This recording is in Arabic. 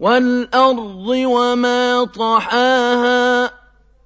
وَالْأَرْضِ وَمَا طَحَاهَا